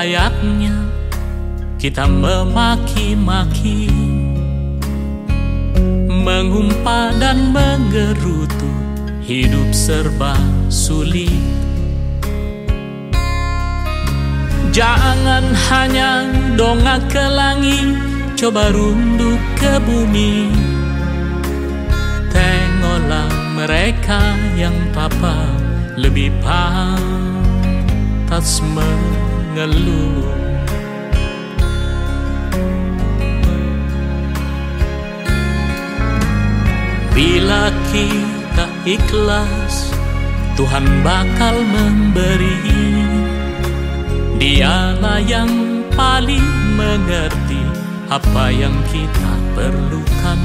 selayaknya kita memaki-maki Mengumpat dan menggerutu Hidup serba sulit. Jangan hanya dongak ke langit Coba runduk ke bumi. Tengoklah mereka yang papa Lebih pantas mengeluh. Bila kita ikhlas Tuhan bakal memberi. Dialah yang paling mengerti Apa yang kita perlukan.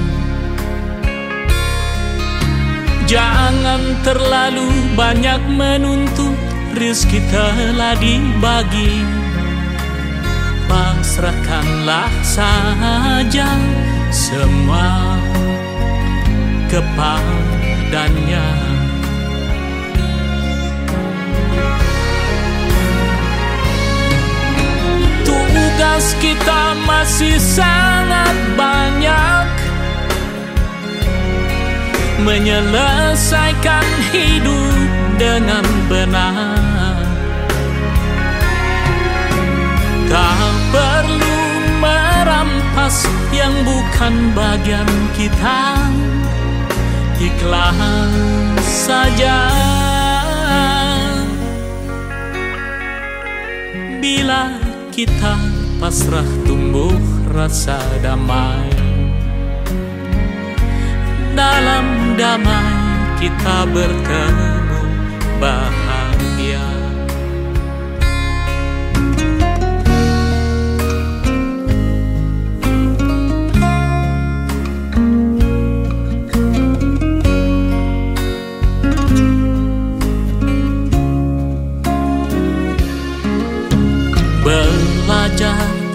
Jangan terlalu banyak menuntut Rizki telah dibagi Pasrahkanlah saja semua kepadanya. Tugas kita masih sangat banyak. Menyelesaikan hidup dengan benar bukan bagian kita ikhlas saja. Bila kita pasrah tumbuh rasa damai Dalam damai kita bertemu bahagia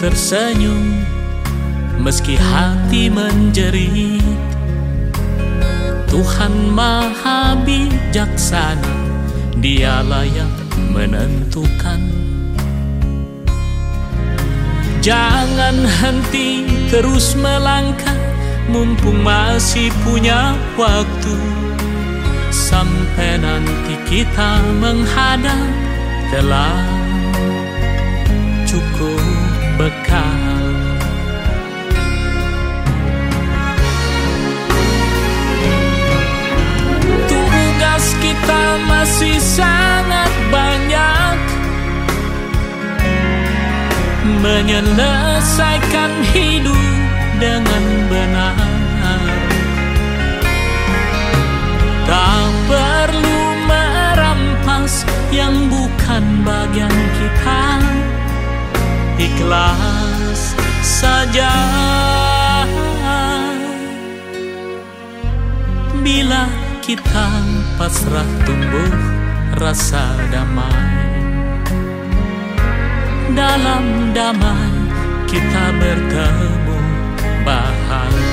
tersenyum Meski hati menjerit. Tuhan maha bijaksana Dialah yang menentukan. Jangan henti terus melangkah Mumpung masih punya waktu. Sampai nanti kita menghadap telah cukup bekal. Tugas kita masih sangat banyak. Menyelesaikan hidup dengan benar. Tak perlu merampas yang bukan bagian ikhlas saja. Bila kita pasrah tumbuh rasa damai. Dalam damai kita bertemu bahagia